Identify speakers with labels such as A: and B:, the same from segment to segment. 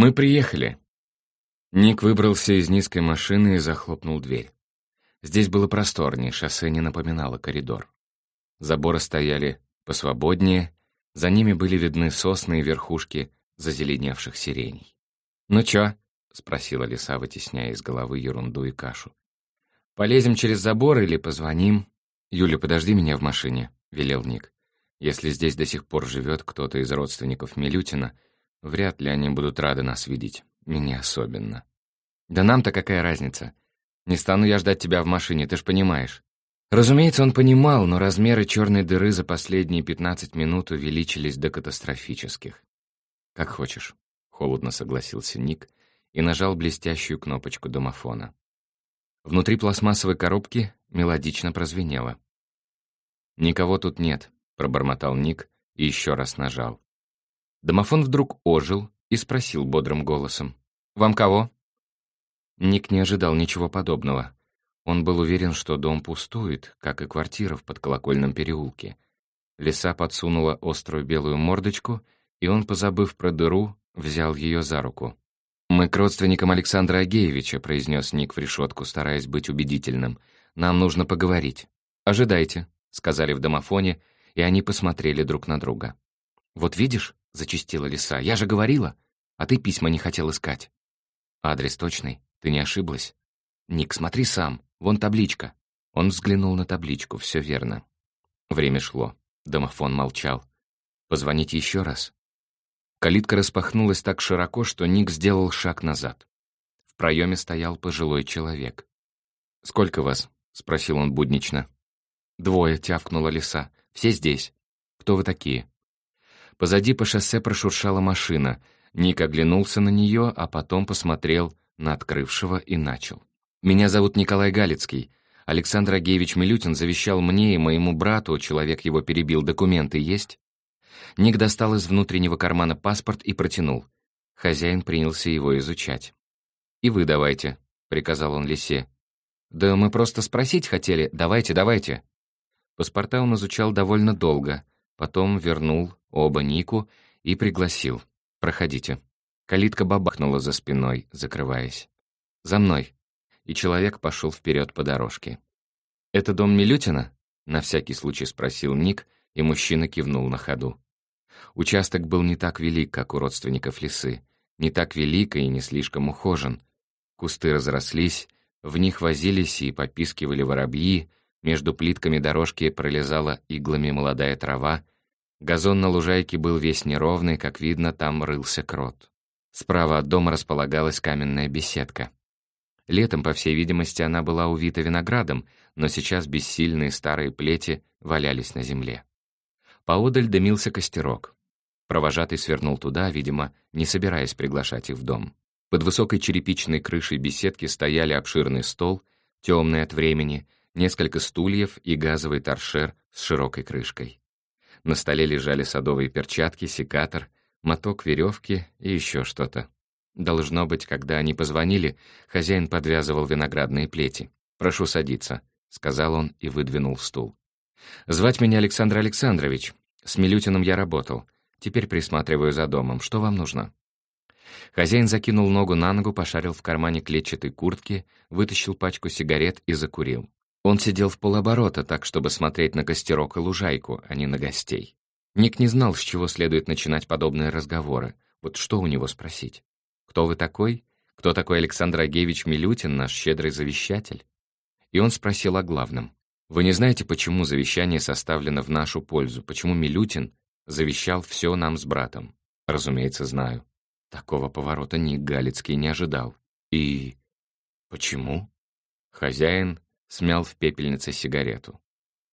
A: «Мы приехали». Ник выбрался из низкой машины и захлопнул дверь. Здесь было просторнее, шоссе не напоминало коридор. Заборы стояли посвободнее, за ними были видны сосны и верхушки зазеленевших сиреней. «Ну чё?» — спросила лиса, вытесняя из головы ерунду и кашу. «Полезем через забор или позвоним?» «Юля, подожди меня в машине», — велел Ник. «Если здесь до сих пор живет кто-то из родственников Милютина, вряд ли они будут рады нас видеть, меня особенно». «Да нам-то какая разница? Не стану я ждать тебя в машине, ты ж понимаешь». Разумеется, он понимал, но размеры черной дыры за последние пятнадцать минут увеличились до катастрофических. «Как хочешь», — холодно согласился Ник и нажал блестящую кнопочку домофона. Внутри пластмассовой коробки мелодично прозвенело. «Никого тут нет», — пробормотал Ник и еще раз нажал. Домофон вдруг ожил и спросил бодрым голосом. «Вам кого?» Ник не ожидал ничего подобного. Он был уверен, что дом пустует, как и квартира в подколокольном переулке. Лиса подсунула острую белую мордочку, и он, позабыв про дыру, взял ее за руку. «Мы к родственникам Александра Агеевича», — произнес Ник в решетку, стараясь быть убедительным. «Нам нужно поговорить». «Ожидайте», — сказали в домофоне, и они посмотрели друг на друга. «Вот видишь», — зачастила лиса, — «я же говорила, а ты письма не хотел искать». «Адрес точный? Ты не ошиблась?» «Ник, смотри сам, вон табличка». Он взглянул на табличку, все верно. Время шло. Домофон молчал. «Позвонить еще раз?» Калитка распахнулась так широко, что Ник сделал шаг назад. В проеме стоял пожилой человек. «Сколько вас?» — спросил он буднично. «Двое», — тявкнула лиса. «Все здесь. Кто вы такие?» Позади по шоссе прошуршала машина. Ник оглянулся на нее, а потом посмотрел на открывшего и начал. «Меня зовут Николай Галицкий. Александр Агеевич Милютин завещал мне и моему брату, человек его перебил, документы есть?» Ник достал из внутреннего кармана паспорт и протянул. Хозяин принялся его изучать. «И вы давайте», — приказал он лисе. «Да мы просто спросить хотели. Давайте, давайте». Паспорта он изучал довольно долго, потом вернул оба Нику и пригласил. «Проходите». Калитка бабахнула за спиной, закрываясь. «За мной». И человек пошел вперед по дорожке. «Это дом Милютина?» — на всякий случай спросил Ник, и мужчина кивнул на ходу. Участок был не так велик, как у родственников лисы, не так велик и не слишком ухожен. Кусты разрослись, в них возились и попискивали воробьи, между плитками дорожки пролезала иглами молодая трава, газон на лужайке был весь неровный, как видно, там рылся крот. Справа от дома располагалась каменная беседка. Летом, по всей видимости, она была увита виноградом, но сейчас бессильные старые плети валялись на земле. Поодаль дымился костерок. Провожатый свернул туда, видимо, не собираясь приглашать их в дом. Под высокой черепичной крышей беседки стояли обширный стол, темный от времени, несколько стульев и газовый торшер с широкой крышкой. На столе лежали садовые перчатки, секатор, моток веревки и еще что-то. Должно быть, когда они позвонили, хозяин подвязывал виноградные плети. «Прошу садиться», — сказал он и выдвинул стул. «Звать меня Александр Александрович. С Милютиным я работал. Теперь присматриваю за домом. Что вам нужно?» Хозяин закинул ногу на ногу, пошарил в кармане клетчатой куртки, вытащил пачку сигарет и закурил. Он сидел в полоборота, так, чтобы смотреть на костерок и лужайку, а не на гостей. Ник не знал, с чего следует начинать подобные разговоры. Вот что у него спросить? «Кто вы такой? Кто такой Александр Агеевич Милютин, наш щедрый завещатель?» И он спросил о главном. «Вы не знаете, почему завещание составлено в нашу пользу? Почему Милютин завещал все нам с братом?» «Разумеется, знаю». Такого поворота Ник Галицкий не ожидал. «И... почему?» Хозяин смял в пепельнице сигарету.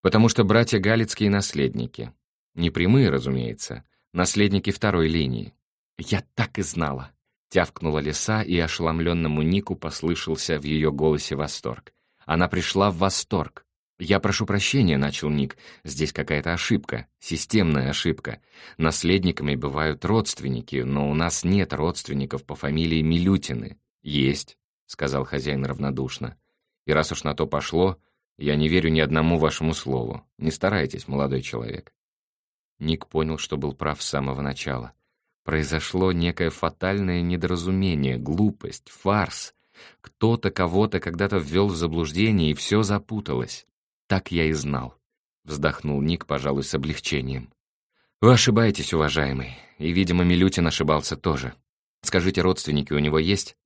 A: «Потому что братья Галицкие наследники. Не прямые, разумеется, наследники второй линии. Я так и знала!» Тявкнула лиса, и ошеломленному Нику послышался в ее голосе восторг. Она пришла в восторг. «Я прошу прощения», — начал Ник. «Здесь какая-то ошибка, системная ошибка. Наследниками бывают родственники, но у нас нет родственников по фамилии Милютины». «Есть», — сказал хозяин равнодушно. «И раз уж на то пошло, я не верю ни одному вашему слову. Не старайтесь, молодой человек». Ник понял, что был прав с самого начала. Произошло некое фатальное недоразумение, глупость, фарс. Кто-то кого-то когда-то ввел в заблуждение, и все запуталось. Так я и знал. Вздохнул Ник, пожалуй, с облегчением. Вы ошибаетесь, уважаемый. И, видимо, Милютин ошибался тоже. Скажите, родственники у него есть?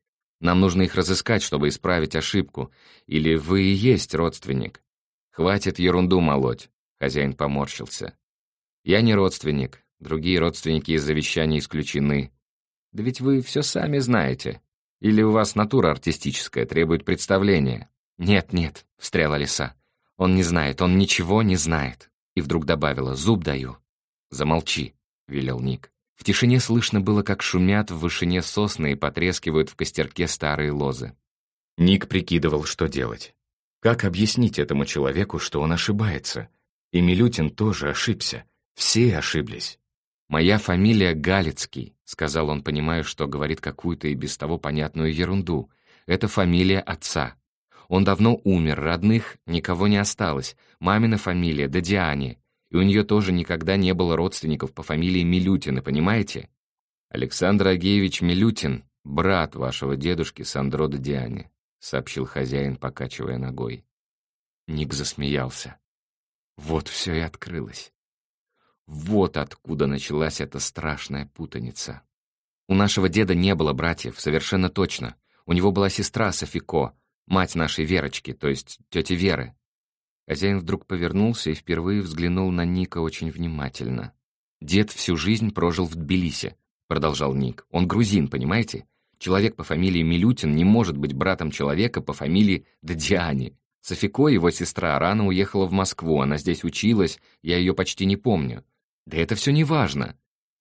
A: Нам нужно их разыскать, чтобы исправить ошибку. Или вы и есть родственник? Хватит ерунду молоть. Хозяин поморщился. Я не родственник. Другие родственники из завещания исключены. Да ведь вы все сами знаете. Или у вас натура артистическая, требует представления? Нет, нет, встряла лиса. Он не знает, он ничего не знает. И вдруг добавила, зуб даю. Замолчи, велел Ник. В тишине слышно было, как шумят в вышине сосны и потрескивают в костерке старые лозы. Ник прикидывал, что делать. Как объяснить этому человеку, что он ошибается? И Милютин тоже ошибся. Все ошиблись. «Моя фамилия Галицкий», — сказал он, понимая, что говорит какую-то и без того понятную ерунду. «Это фамилия отца. Он давно умер, родных никого не осталось. Мамина фамилия, да Диане. И у нее тоже никогда не было родственников по фамилии Милютины, понимаете? Александр Агеевич Милютин, брат вашего дедушки Сандро Диане», — сообщил хозяин, покачивая ногой. Ник засмеялся. Вот все и открылось. Вот откуда началась эта страшная путаница. У нашего деда не было братьев, совершенно точно. У него была сестра Софико, мать нашей Верочки, то есть тети Веры. Хозяин вдруг повернулся и впервые взглянул на Ника очень внимательно. «Дед всю жизнь прожил в Тбилиси», — продолжал Ник. «Он грузин, понимаете? Человек по фамилии Милютин не может быть братом человека по фамилии Дадиани. Софико, его сестра, рано уехала в Москву, она здесь училась, я ее почти не помню. «Да это все не важно!»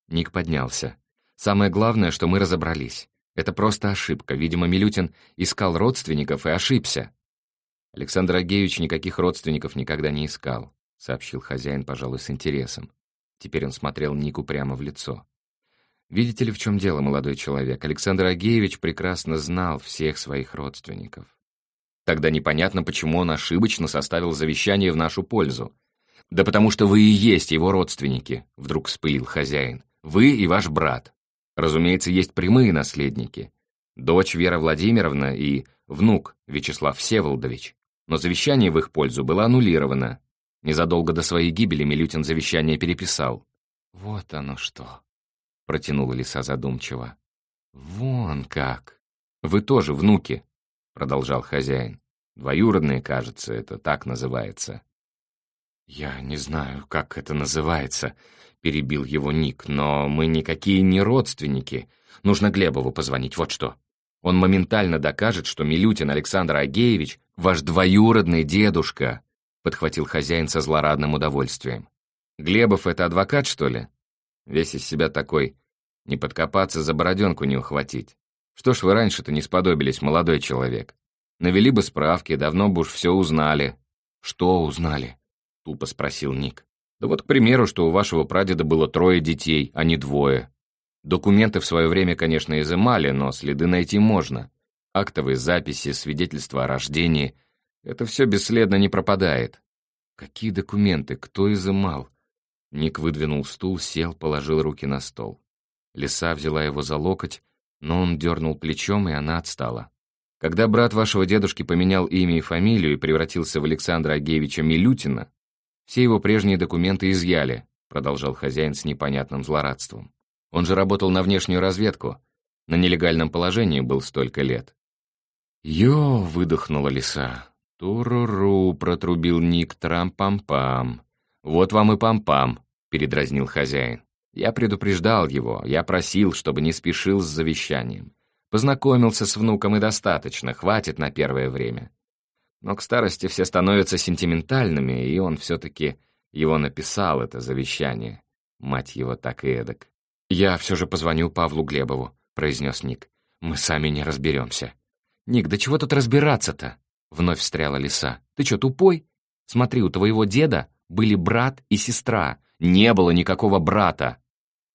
A: Ник поднялся. «Самое главное, что мы разобрались. Это просто ошибка. Видимо, Милютин искал родственников и ошибся». Александр Агеевич никаких родственников никогда не искал, сообщил хозяин, пожалуй, с интересом. Теперь он смотрел Нику прямо в лицо. Видите ли, в чем дело, молодой человек? Александр Агеевич прекрасно знал всех своих родственников. Тогда непонятно, почему он ошибочно составил завещание в нашу пользу. «Да потому что вы и есть его родственники», — вдруг вспылил хозяин. «Вы и ваш брат. Разумеется, есть прямые наследники. Дочь Вера Владимировна и внук Вячеслав Всеволодович. Но завещание в их пользу было аннулировано. Незадолго до своей гибели Милютин завещание переписал». «Вот оно что», — протянула лиса задумчиво. «Вон как! Вы тоже внуки», — продолжал хозяин. «Двоюродные, кажется, это так называется». «Я не знаю, как это называется», — перебил его Ник, «но мы никакие не родственники. Нужно Глебову позвонить, вот что. Он моментально докажет, что Милютин Александр Агеевич — ваш двоюродный дедушка», — подхватил хозяин со злорадным удовольствием. «Глебов — это адвокат, что ли? Весь из себя такой. Не подкопаться, за бороденку не ухватить. Что ж вы раньше-то не сподобились, молодой человек? Навели бы справки, давно бы уж все узнали». «Что узнали?» — тупо спросил Ник. «Да вот, к примеру, что у вашего прадеда было трое детей, а не двое. Документы в свое время, конечно, изымали, но следы найти можно. Актовые записи, свидетельства о рождении — это все бесследно не пропадает». «Какие документы? Кто изымал?» Ник выдвинул стул, сел, положил руки на стол. Лиса взяла его за локоть, но он дернул плечом, и она отстала. Когда брат вашего дедушки поменял имя и фамилию и превратился в Александра Агеевича Милютина, все его прежние документы изъяли, продолжал хозяин с непонятным злорадством. Он же работал на внешнюю разведку. На нелегальном положении был столько лет. «Ё!» — выдохнула лиса. «Туруру!» — протрубил Ник трам-пам-пам. «Вот вам и пам-пам!» — передразнил хозяин. Я предупреждал его, я просил, чтобы не спешил с завещанием. Познакомился с внуком и достаточно, хватит на первое время. Но к старости все становятся сентиментальными, и он все-таки его написал, это завещание. Мать его так и эдак. «Я все же позвоню Павлу Глебову», — произнес Ник. «Мы сами не разберемся». «Ник, да чего тут разбираться-то?» — вновь встряла лиса. «Ты что, тупой? Смотри, у твоего деда были брат и сестра. Не было никакого брата.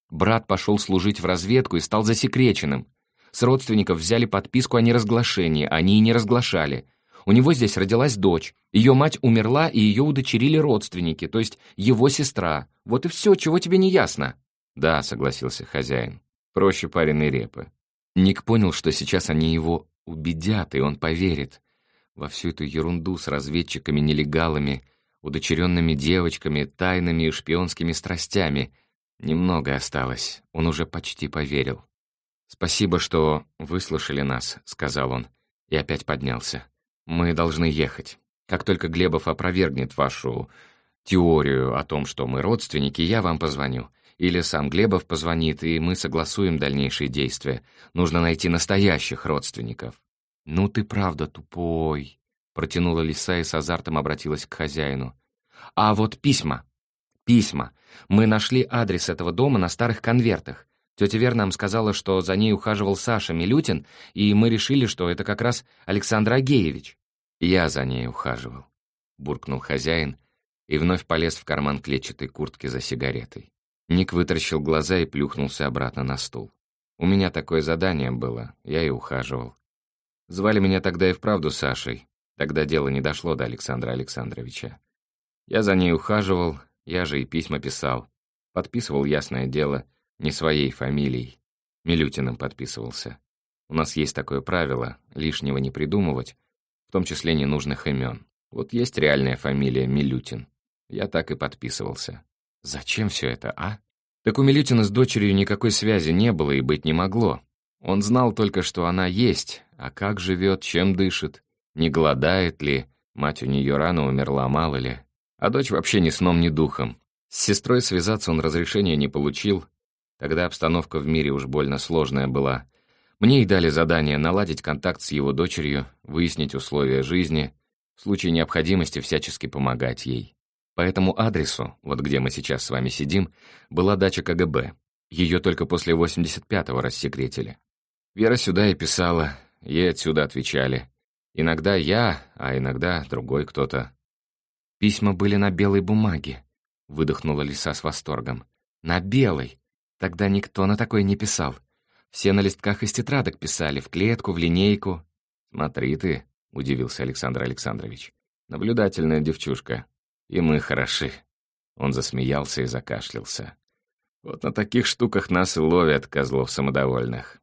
A: Брат пошел служить в разведку и стал засекреченным. С родственников взяли подписку о неразглашении, они и не разглашали. У него здесь родилась дочь. Ее мать умерла, и ее удочерили родственники, то есть его сестра. Вот и все, чего тебе не ясно». «Да», — согласился хозяин. проще пареной репы. Ник понял, что сейчас они его убедят, и он поверит во всю эту ерунду с разведчиками-нелегалами, удочеренными девочками, тайными и шпионскими страстями. Немного осталось, он уже почти поверил. «Спасибо, что выслушали нас», — сказал он, и опять поднялся. «Мы должны ехать. Как только Глебов опровергнет вашу теорию о том, что мы родственники, я вам позвоню. Или сам Глебов позвонит, и мы согласуем дальнейшие действия. Нужно найти настоящих родственников». «Ну ты правда тупой», — протянула лиса и с азартом обратилась к хозяину. «А вот письма. Письма. Мы нашли адрес этого дома на старых конвертах. Тетя Вера нам сказала, что за ней ухаживал Саша Милютин, и мы решили, что это как раз Александр Агеевич. «Я за ней ухаживал», — буркнул хозяин и вновь полез в карман клетчатой куртки за сигаретой. Ник вытаращил глаза и плюхнулся обратно на стул. «У меня такое задание было, я и ухаживал. Звали меня тогда и вправду Сашей, тогда дело не дошло до Александра Александровича. Я за ней ухаживал, я же и письма писал. Подписывал, ясное дело, — не своей фамилией. Милютиным подписывался. У нас есть такое правило — лишнего не придумывать, в том числе ненужных имен. Вот есть реальная фамилия Милютин. Я так и подписывался. Зачем все это, а? Так у Милютина с дочерью никакой связи не было и быть не могло. Он знал только, что она есть, а как живет, чем дышит, не голодает ли, мать у нее рано умерла, мало ли. А дочь вообще ни сном, ни духом. С сестрой связаться он разрешения не получил, Тогда обстановка в мире уж больно сложная была. Мне и дали задание наладить контакт с его дочерью, выяснить условия жизни, в случае необходимости всячески помогать ей. По этому адресу, вот где мы сейчас с вами сидим, была дача КГБ. Ее только после 85-го рассекретили. Вера сюда и писала, ей отсюда отвечали. Иногда я, а иногда другой кто-то. «Письма были на белой бумаге», — выдохнула лиса с восторгом. «На белой! Тогда никто на такое не писал. Все на листках из тетрадок писали, в клетку, в линейку. «Смотри ты», — удивился Александр Александрович. «Наблюдательная девчушка. И мы хороши». Он засмеялся и закашлялся. «Вот на таких штуках нас и ловят, козлов самодовольных».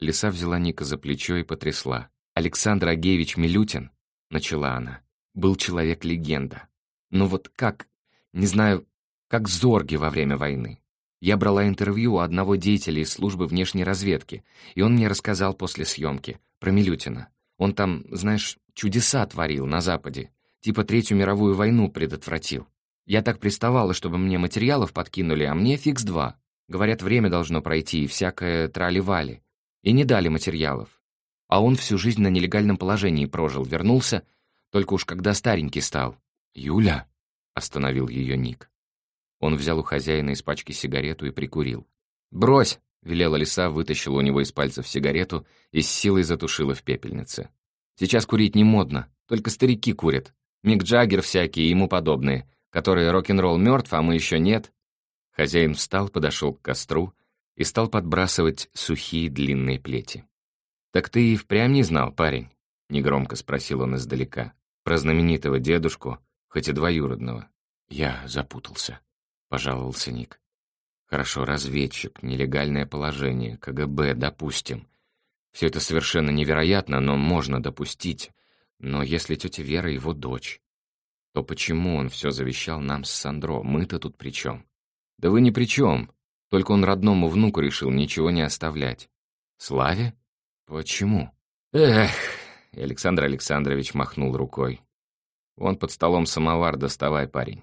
A: Лиса взяла Ника за плечо и потрясла. «Александр Агеевич Милютин», — начала она, — «был человек-легенда. Ну вот как, не знаю, как Зорги во время войны. Я брала интервью у одного деятеля из службы внешней разведки, и он мне рассказал после съемки про Милютина. Он там, знаешь, чудеса творил на Западе, типа Третью мировую войну предотвратил. Я так приставала, чтобы мне материалов подкинули, а мне фикс два. Говорят, время должно пройти и всякое трали-вали. И не дали материалов. А он всю жизнь на нелегальном положении прожил, вернулся, только уж когда старенький стал. «Юля?» — остановил ее Ник. Он взял у хозяина из пачки сигарету и прикурил. «Брось!» — велела лиса, вытащила у него из пальцев сигарету и с силой затушила в пепельнице. «Сейчас курить не модно, только старики курят. Мик Джаггер всякие и ему подобные, которые рок-н-ролл мертв, а мы еще нет». Хозяин встал, подошел к костру и стал подбрасывать сухие длинные плети. «Так ты и впрямь не знал, парень?» — негромко спросил он издалека. Про знаменитого дедушку, хоть и двоюродного. Я запутался. — пожаловался Ник. «Хорошо, разведчик, нелегальное положение, КГБ, допустим. Все это совершенно невероятно, но можно допустить. Но если тетя Вера его дочь, то почему он все завещал нам с Сандро? Мы-то тут при чем? Да вы ни при чем. Только он родному внуку решил ничего не оставлять. Славе? Почему? Эх, Александр Александрович махнул рукой. Вон под столом самовар доставай, парень.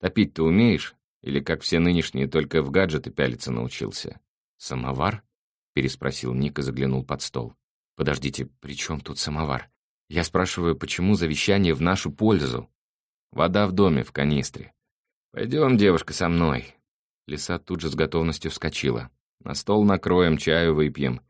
A: Топить ты умеешь? Или, как все нынешние, только в гаджеты пялиться научился? «Самовар?» — переспросил Ник и заглянул под стол. «Подождите, при чем тут самовар? Я спрашиваю, почему завещание в нашу пользу? Вода в доме, в канистре. Пойдем, девушка, со мной». Лиса тут же с готовностью вскочила. «На стол накроем, чаю выпьем.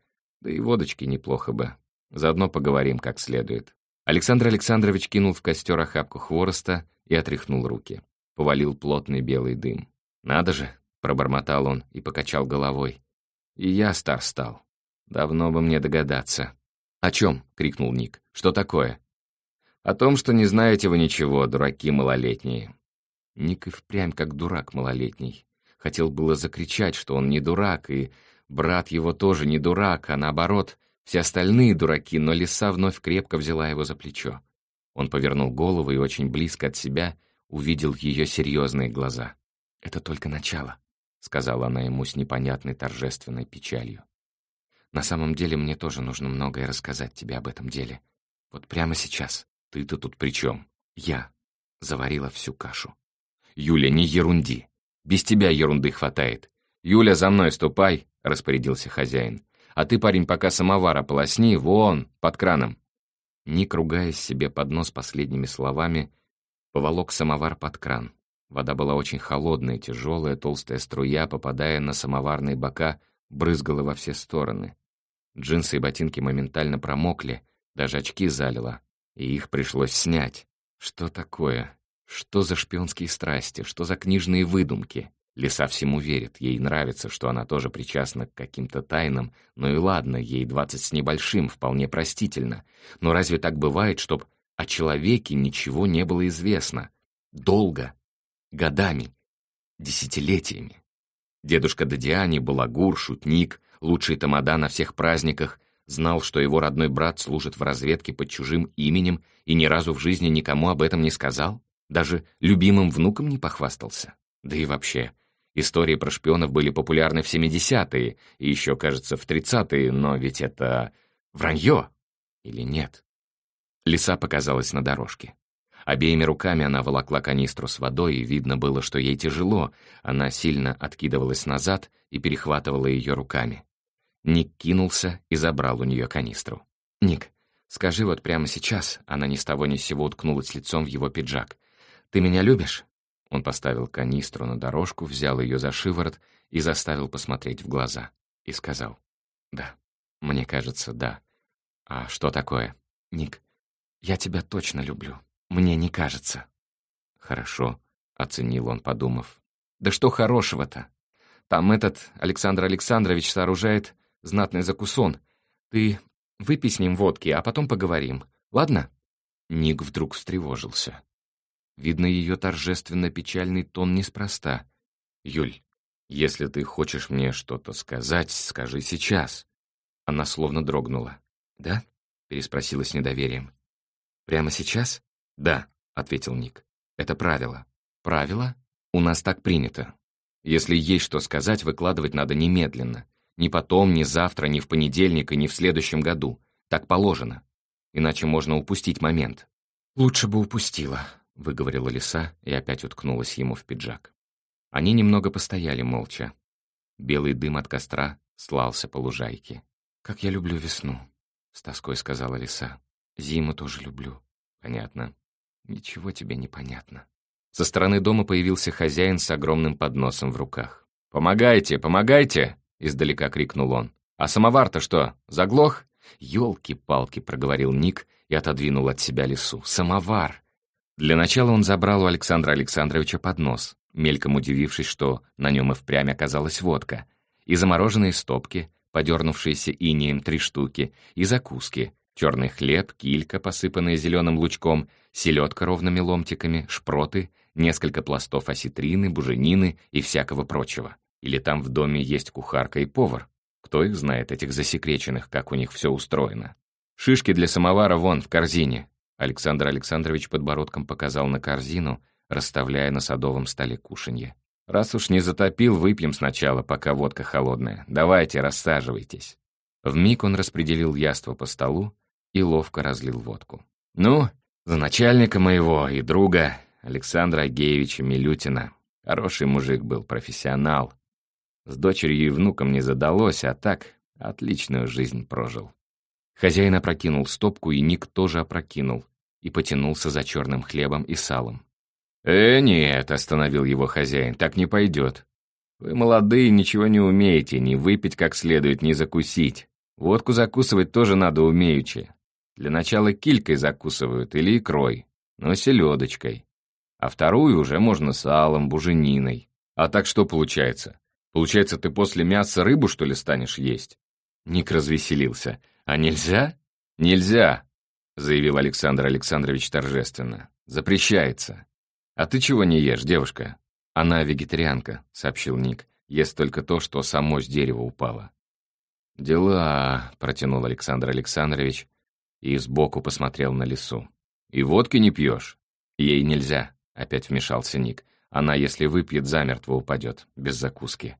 A: Да и водочки неплохо бы. Заодно поговорим как следует». Александр Александрович кинул в костер охапку хвороста и отряхнул руки повалил плотный белый дым. «Надо же!» — пробормотал он и покачал головой. «И я стар стал. Давно бы мне догадаться». «О чем?» — крикнул Ник. «Что такое?» «О том, что не знаете вы ничего, дураки малолетние». Ник и впрямь как дурак малолетний. Хотел было закричать, что он не дурак, и Брат его тоже не дурак, а наоборот, все остальные дураки, но лиса вновь крепко взяла его за плечо. Он повернул голову и очень близко от себя увидел ее серьезные глаза. «Это только начало», — сказала она ему с непонятной торжественной печалью. «На самом деле мне тоже нужно многое рассказать тебе об этом деле. Вот прямо сейчас. Ты-то тут при чем? Я заварила всю кашу. Юля, не ерунди. Без тебя ерунды хватает. Юля, за мной ступай, распорядился хозяин. А ты, парень, пока самовар ополосни, вон, под краном. Ник, ругаясь себе под нос последними словами, поволок самовар под кран. Вода была очень холодная, тяжелая, толстая струя, попадая на самоварные бока, брызгала во все стороны. Джинсы и ботинки моментально промокли, даже очки залило, и их пришлось снять. Что такое? Что за шпионские страсти? Что за книжные выдумки? Лиса всему верит, ей нравится, что она тоже причастна к каким-то тайнам, ну и ладно, ей двадцать с небольшим, вполне простительно. Но разве так бывает, чтоб о человеке ничего не было известно? Долго, годами, десятилетиями. Дедушка Дадиани, балагур, шутник, лучший тамада на всех праздниках, знал, что его родной брат служит в разведке под чужим именем и ни разу в жизни никому об этом не сказал? Даже любимым внуком не похвастался? Да и вообще, Истории про шпионов были популярны в 70-е и еще, кажется, в 30-е, но ведь это вранье или нет? Лиса показалась на дорожке. Обеими руками она волокла канистру с водой, и видно было, что ей тяжело. Она сильно откидывалась назад и перехватывала ее руками. Ник кинулся и забрал у нее канистру. «Ник, скажи вот прямо сейчас», она ни с того ни с сего уткнулась лицом в его пиджак. «Ты меня любишь?» Он поставил канистру на дорожку, взял ее за шиворот и заставил посмотреть в глаза. И сказал, «Да, мне кажется, да. А что такое?» «Ник, я тебя точно люблю. Мне не кажется». «Хорошо», — оценил он, подумав. «Да что хорошего-то? Там этот Александр Александрович сооружает знатный закусон. Ты выпей с ним водки, а потом поговорим. Ладно?» Ник вдруг встревожился. Видно, ее торжественно-печальный тон неспроста. «Юль, если ты хочешь мне что-то сказать, скажи сейчас». Она словно дрогнула. «Да?» — переспросила с недоверием. «Прямо сейчас?» «Да», — ответил Ник. «Это правило». «Правило? У нас так принято. Если есть что сказать, выкладывать надо немедленно. Ни потом, ни завтра, ни в понедельник и ни в следующем году. Так положено. Иначе можно упустить момент». «Лучше бы упустила», — выговорила лиса и опять уткнулась ему в пиджак. Они немного постояли молча. Белый дым от костра слался по лужайке. «Как я люблю весну», — с тоской сказала лиса. «Зиму тоже люблю». «Понятно». «Ничего тебе не понятно». Со стороны дома появился хозяин с огромным подносом в руках. «Помогайте, помогайте!» — издалека крикнул он. «А самовар-то что, заглох?» «Елки-палки», — проговорил Ник и отодвинул от себя лису. «Самовар! Для начала он забрал у Александра Александровича поднос, мельком удивившись, что на нем и впрямь оказалась водка, и замороженные стопки, подернувшиеся инеем три штуки, и закуски, черный хлеб, килька, посыпанная зеленым лучком, селедка ровными ломтиками, шпроты, несколько пластов осетрины, буженины и всякого прочего. Или там в доме есть кухарка и повар. Кто их знает, этих засекреченных, как у них все устроено. Шишки для самовара вон, в корзине. Александр Александрович подбородком показал на корзину, расставляя на садовом столе кушанье. «Раз уж не затопил, выпьем сначала, пока водка холодная. Давайте, рассаживайтесь». Вмиг он распределил яство по столу и ловко разлил водку. «Ну, за начальника моего и друга Александра Агеевича Милютина. Хороший мужик был, профессионал. С дочерью и внуком не задалось, а так отличную жизнь прожил. Хозяин опрокинул стопку, и Ник тоже опрокинул, и потянулся за черным хлебом и салом. «Э, нет», — остановил его хозяин, — «так не пойдет. Вы молодые, ничего не умеете, ни выпить как следует, ни закусить. Водку закусывать тоже надо умеючи. Для начала килькой закусывают или икрой, но селедочкой. А вторую уже можно салом, бужениной. А так что получается? Получается, ты после мяса рыбу, что ли, станешь есть?» Ник развеселился. «А нельзя?» «Нельзя», — заявил Александр Александрович торжественно. «Запрещается». «А ты чего не ешь, девушка?» «Она вегетарианка», — сообщил Ник. «Ест только то, что само с дерева упало». «Дела», — протянул Александр Александрович и сбоку посмотрел на лесу. «И водки не пьешь?» «Ей нельзя», — опять вмешался Ник. «Она, если выпьет, замертво упадет, без закуски».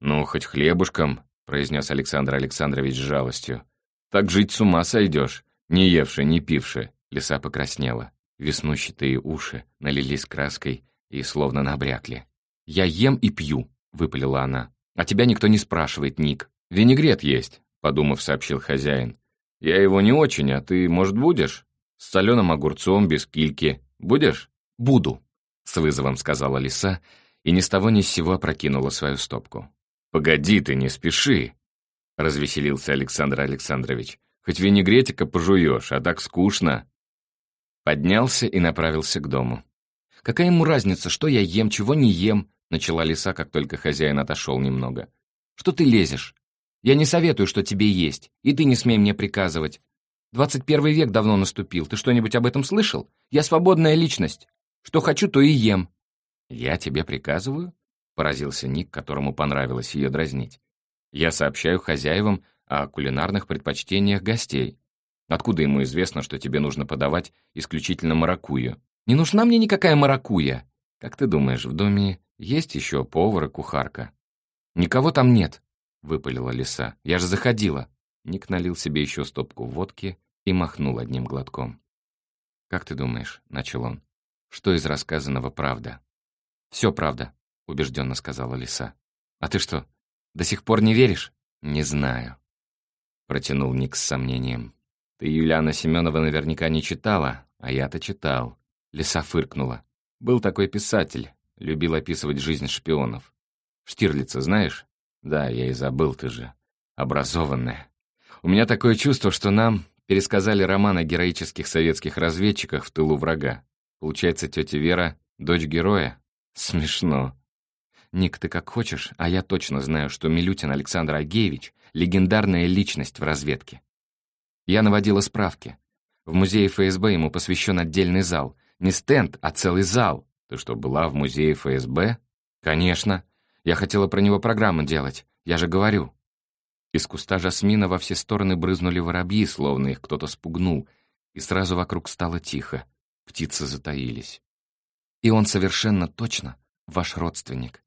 A: «Ну, хоть хлебушком», — произнес Александр Александрович с жалостью. «Так жить с ума сойдешь, не евши, не пивши». Лиса покраснела. Веснущатые уши налились краской и словно набрякли. «Я ем и пью», — выпалила она. «А тебя никто не спрашивает, Ник». «Винегрет есть», — подумав, сообщил хозяин. «Я его не очень, а ты, может, будешь? С соленым огурцом, без кильки. Будешь?» «Буду», — с вызовом сказала лиса, и ни с того ни с сего опрокинула свою стопку. «Погоди ты, не спеши», — развеселился Александр Александрович. «Хоть винегретика пожуешь, а так скучно». Поднялся и направился к дому. «Какая ему разница, что я ем, чего не ем?» — начала лиса, как только хозяин отошел немного. «Что ты лезешь? Я не советую, что тебе есть, и ты не смей мне приказывать. Двадцать первый век давно наступил, ты что-нибудь об этом слышал? Я свободная личность. Что хочу, то и ем». «Я тебе приказываю?» — поразился Ник, которому понравилось ее дразнить. «Я сообщаю хозяевам о кулинарных предпочтениях гостей. Откуда ему известно, что тебе нужно подавать исключительно маракую? Не нужна мне никакая маракуя. Как ты думаешь, в доме есть еще повар и кухарка? Никого там нет. — выпалила лиса. «Я же заходила!» Ник налил себе еще стопку водки и махнул одним глотком. «Как ты думаешь?» — начал он. «Что из рассказанного правда?» «Все правда», — убежденно сказала лиса. «А ты что, до сих пор не веришь?» «Не знаю», — протянул Ник с сомнением. «Ты Юлиана Семенова наверняка не читала, а я-то читал». Лиса фыркнула. «Был такой писатель, любил описывать жизнь шпионов. Штирлица знаешь?» Да, я и забыл, ты же. Образованная. У меня такое чувство, что нам пересказали роман о героических советских разведчиках в тылу врага. Получается, тетя Вера — дочь героя? Смешно. Ник, ты как хочешь, а я точно знаю, что Милютин Александр Агеевич — легендарная личность в разведке. Я наводила справки. В музее ФСБ ему посвящен отдельный зал. Не стенд, а целый зал. Ты что, была в музее ФСБ? Конечно. Я хотела про него программу делать, я же говорю». Из куста жасмина во все стороны брызнули воробьи, словно их кто-то спугнул, и сразу вокруг стало тихо. Птицы затаились. «И он совершенно точно ваш родственник».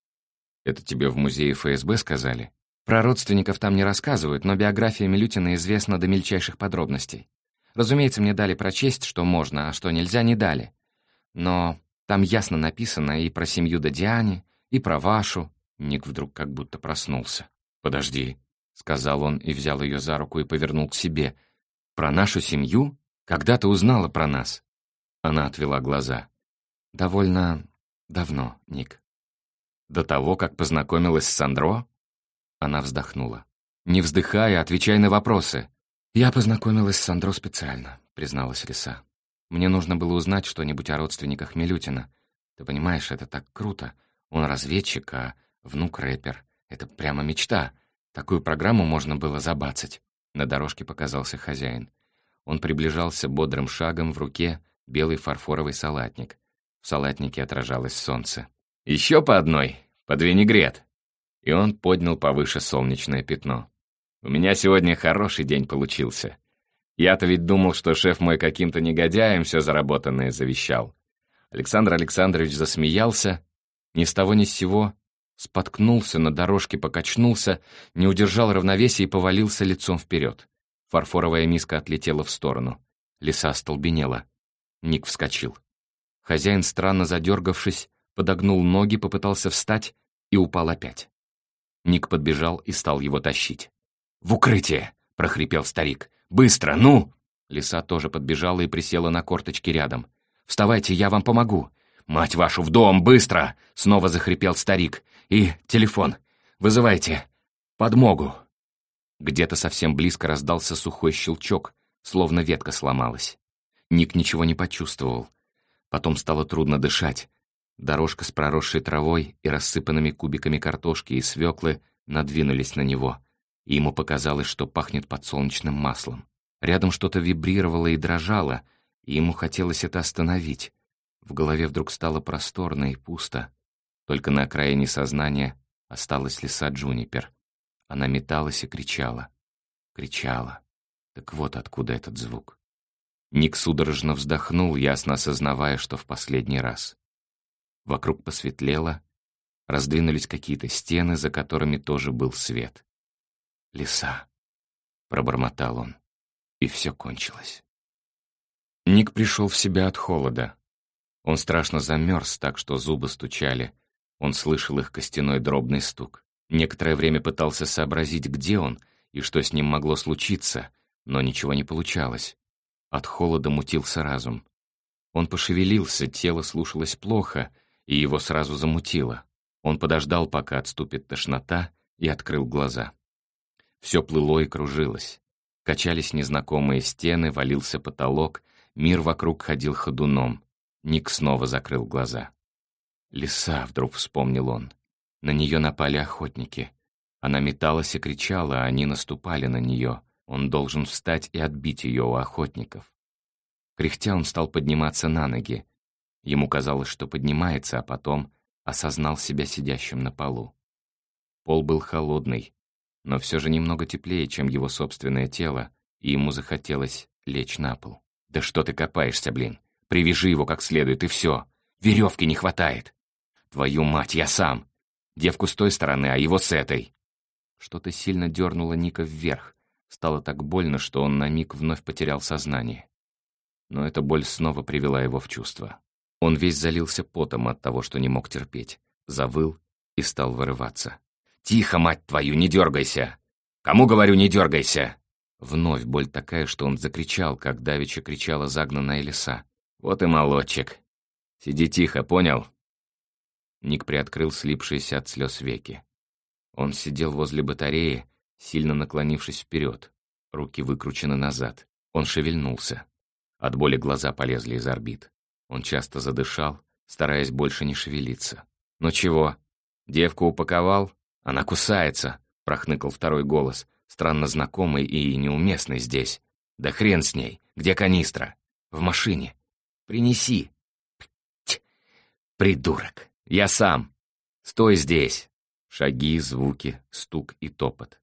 A: «Это тебе в музее ФСБ сказали?» Про родственников там не рассказывают, но биография Милютина известна до мельчайших подробностей. Разумеется, мне дали прочесть, что можно, а что нельзя, не дали. Но там ясно написано и про семью Дадиани, и про вашу, Ник вдруг как будто проснулся. «Подожди», — сказал он и взял ее за руку и повернул к себе. «Про нашу семью? Когда ты узнала про нас?» Она отвела глаза. «Довольно давно, Ник». «До того, как познакомилась с Сандро?» Она вздохнула. «Не вздыхай, а отвечай на вопросы». «Я познакомилась с Сандро специально», — призналась Лиса. «Мне нужно было узнать что-нибудь о родственниках Милютина. Ты понимаешь, это так круто. Он разведчик, а Внук-рэпер. Это прямо мечта. Такую программу можно было забацать. На дорожке показался хозяин. Он приближался бодрым шагом в руке белый фарфоровый салатник. В салатнике отражалось солнце. «Еще по одной, под винегрет!» И он поднял повыше солнечное пятно. «У меня сегодня хороший день получился. Я-то ведь думал, что шеф мой каким-то негодяем все заработанное завещал». Александр Александрович засмеялся, ни с того ни с сего Споткнулся, на дорожке покачнулся, не удержал равновесия и повалился лицом вперед. Фарфоровая миска отлетела в сторону. Лиса остолбенела. Ник вскочил. Хозяин, странно задергавшись, подогнул ноги, попытался встать и упал опять. Ник подбежал и стал его тащить. «В укрытие!» — прохрипел старик. «Быстро, ну!» Лиса тоже подбежала и присела на корточки рядом. «Вставайте, я вам помогу!» «Мать вашу, в дом, быстро!» — снова захрипел старик. «И телефон. Вызывайте. Подмогу». Где-то совсем близко раздался сухой щелчок, словно ветка сломалась. Ник ничего не почувствовал. Потом стало трудно дышать. Дорожка с проросшей травой и рассыпанными кубиками картошки и свеклы надвинулись на него, и ему показалось, что пахнет подсолнечным маслом. Рядом что-то вибрировало и дрожало, и ему хотелось это остановить. В голове вдруг стало просторно и пусто. Только на окраине сознания осталась лиса Джунипер. Она металась и кричала. Кричала. Так вот откуда этот звук. Ник судорожно вздохнул, ясно осознавая, что в последний раз. Вокруг посветлело, раздвинулись какие-то стены, за которыми тоже был свет. «Леса», — пробормотал он, и все кончилось. Ник пришел в себя от холода. Он страшно замерз так, что зубы стучали. Он слышал их костяной дробный стук. Некоторое время пытался сообразить, где он и что с ним могло случиться, но ничего не получалось. От холода мутился разум. Он пошевелился, тело слушалось плохо, и его сразу замутило. Он подождал, пока отступит тошнота, и открыл глаза. Все плыло и кружилось. Качались незнакомые стены, валился потолок, мир вокруг ходил ходуном. Ник снова закрыл глаза. «Лиса», — вдруг вспомнил он. На нее напали охотники. Она металась и кричала, а они наступали на нее. Он должен встать и отбить ее у охотников. Кряхтя он стал подниматься на ноги. Ему казалось, что поднимается, а потом осознал себя сидящим на полу. Пол был холодный, но все же немного теплее, чем его собственное тело, и ему захотелось лечь на пол. «Да что ты копаешься, блин? Привяжи его как следует, и все. Веревки не хватает. Твою мать, я сам. Девку с той стороны, а его с этой». Что-то сильно дернуло Ника вверх. Стало так больно, что он на миг вновь потерял сознание. Но эта боль снова привела его в чувство. Он весь залился потом от того, что не мог терпеть. Завыл и стал вырываться. «Тихо, мать твою, не дергайся! Кому говорю, не дергайся!» Вновь боль такая, что он закричал, как давеча кричала загнанная лиса. «Вот и молодчик! Сиди тихо, понял?» Ник приоткрыл слипшиеся от слез веки. Он сидел возле батареи, сильно наклонившись вперед, руки выкручены назад. Он шевельнулся. От боли глаза полезли из орбит. Он часто задышал, стараясь больше не шевелиться. «Ну чего? Девку упаковал? Она кусается!» — прохныкал второй голос, странно знакомый и неуместный здесь. «Да хрен с ней! Где канистра?» «В машине. Принеси!» «Придурок! Я сам! Стой здесь!» Шаги, звуки, стук и топот.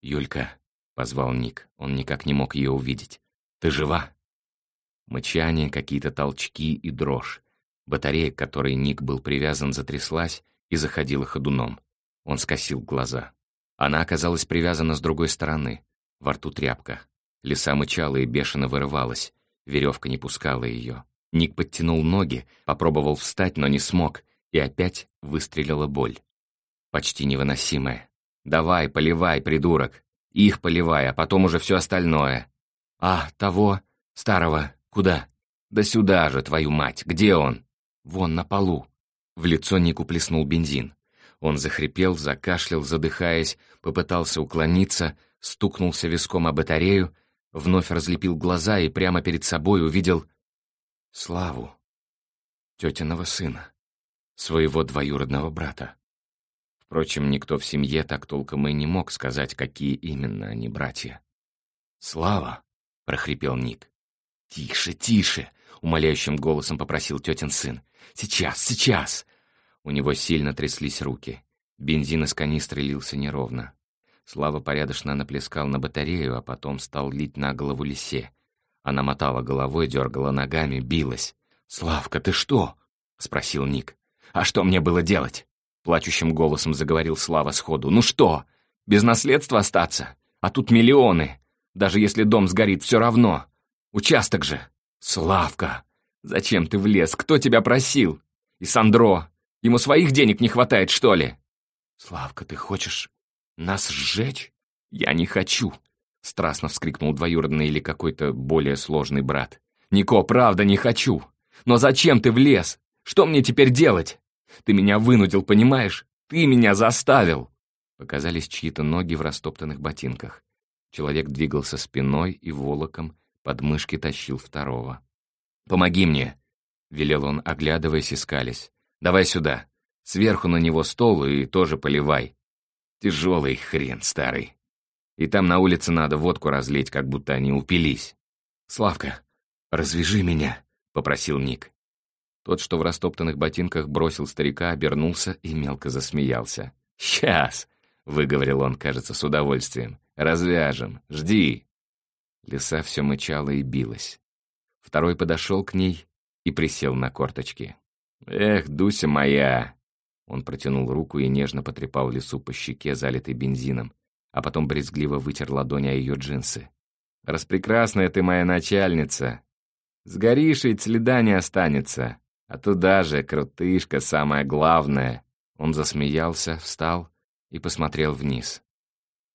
A: «Юлька!» — позвал Ник. Он никак не мог ее увидеть. «Ты жива?» Мычание, какие-то толчки и дрожь. Батарея, к которой Ник был привязан, затряслась и заходила ходуном. Он скосил глаза. Она оказалась привязана с другой стороны. Во рту тряпка. Лиса мычала и бешено вырывалась. Веревка не пускала ее. Ник подтянул ноги, попробовал встать, но не смог, и опять выстрелила боль. Почти невыносимая. «Давай, поливай, придурок! Их поливай, а потом уже все остальное!» «А, того, старого, «Куда?» «Да сюда же, твою мать! Где он?» «Вон, на полу». В лицо Нику плеснул бензин. Он захрипел, закашлял, задыхаясь, попытался уклониться, стукнулся виском о батарею, вновь разлепил глаза и прямо перед собой увидел Славу, тетиного сына, своего двоюродного брата. Впрочем, никто в семье так толком и не мог сказать, какие именно они братья. «Слава!» — прохрипел Ник. «Тише, тише!» — умоляющим голосом попросил тетин сын. «Сейчас, сейчас!» У него сильно тряслись руки. Бензин из канистры лился неровно. Слава порядочно наплескал на батарею, а потом стал лить на голову лисе. Она мотала головой, дергала ногами, билась. «Славка, ты что?» — спросил Ник. «А что мне было делать?» Плачущим голосом заговорил Слава сходу. «Ну что? Без наследства остаться? А тут миллионы. Даже если дом сгорит, все равно. Участок же. Славка, зачем ты влез? Кто тебя просил? И Сандро. Ему своих денег не хватает, что ли? Славка, ты хочешь нас сжечь? Я не хочу. Страстно вскрикнул двоюродный или какой-то более сложный брат. Нико, правда, не хочу. Но зачем ты влез? Что мне теперь делать? Ты меня вынудил, понимаешь? Ты меня заставил. Показались чьи-то ноги в растоптанных ботинках. Человек двигался спиной и волоком, под мышки тащил второго. «Помоги мне!» — велел он, оглядываясь и скались. «Давай сюда. Сверху на него стол и тоже поливай. Тяжелый хрен старый. И там на улице надо водку разлить, как будто они упились. Славка, развяжи меня!» — попросил Ник. Тот, что в растоптанных ботинках бросил старика, обернулся и мелко засмеялся. «Сейчас!» — выговорил он, кажется, с удовольствием. «Развяжем. Жди». Лиса все мычала и билась. Второй подошел к ней и присел на корточки. «Эх, Дуся моя!» Он протянул руку и нежно потрепал лису по щеке, залитой бензином, а потом брезгливо вытер ладонь о ее джинсы. «Распрекрасная ты моя начальница! Сгоришь, и следа не останется! А туда же, крутышка, самое главное!» Он засмеялся, встал и посмотрел вниз.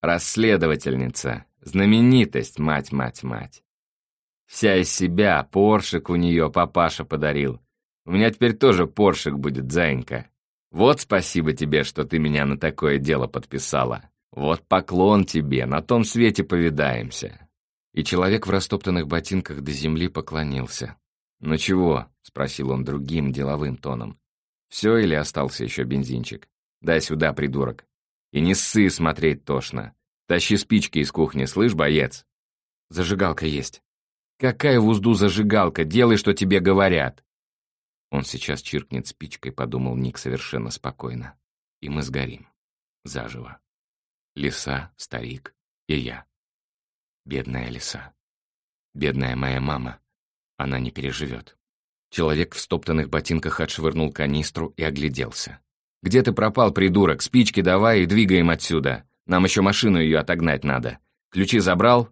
A: «Расследовательница! Знаменитость, мать-мать-мать! Вся из себя, поршик у нее папаша подарил. У меня теперь тоже поршик будет, зайенька. Вот спасибо тебе, что ты меня на такое дело подписала. Вот поклон тебе, на том свете повидаемся». И человек в растоптанных ботинках до земли поклонился. «Ну чего?» — спросил он другим деловым тоном. «Все или остался еще бензинчик? Дай сюда, придурок. И не ссы смотреть тошно. Тащи спички из кухни, слышь, боец?» «Зажигалка есть». «Какая в узду зажигалка? Делай, что тебе говорят!» Он сейчас чиркнет спичкой, подумал Ник совершенно спокойно. И мы сгорим. Заживо. Лиса, старик и я. Бедная лиса. Бедная моя мама. Она не переживет. Человек в стоптанных ботинках отшвырнул канистру и огляделся. «Где ты пропал, придурок? Спички давай и двигаем отсюда. Нам еще машину ее отогнать надо. Ключи забрал?»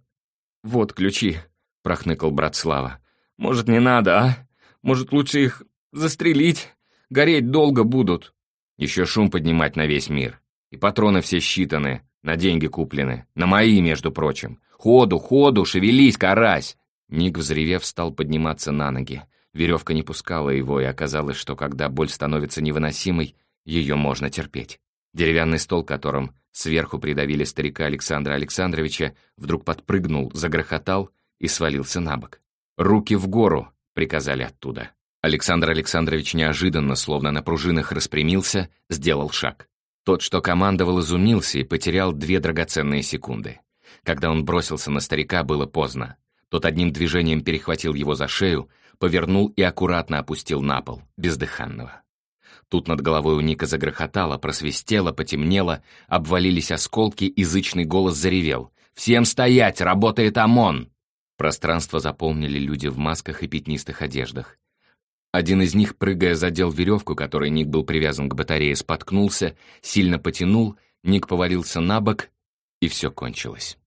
A: «Вот ключи», — прохныкал брат Слава. «Может, не надо, а? Может, лучше их застрелить? Гореть долго будут». «Еще шум поднимать на весь мир. И патроны все считаны, на деньги куплены. На мои, между прочим. Ходу, ходу, шевелись, карась!» Ник, взревев, стал подниматься на ноги. Веревка не пускала его, и оказалось, что когда боль становится невыносимой, ее можно терпеть. Деревянный стол, которым сверху придавили старика Александра Александровича, вдруг подпрыгнул, загрохотал и свалился на бок. «Руки в гору!» — приказали оттуда. Александр Александрович неожиданно, словно на пружинах распрямился, сделал шаг. Тот, что командовал, изумился и потерял две драгоценные секунды. Когда он бросился на старика, было поздно. Тот одним движением перехватил его за шею, повернул и аккуратно опустил на пол, бездыханного. Тут над головой у Ника загрохотало, просвистело, потемнело, обвалились осколки, и зычный голос заревел. «Всем стоять! Работает ОМОН!» Пространство заполнили люди в масках и пятнистых одеждах. Один из них, прыгая, задел веревку, которой Ник был привязан к батарее, споткнулся, сильно потянул, Ник повалился на бок, и все кончилось.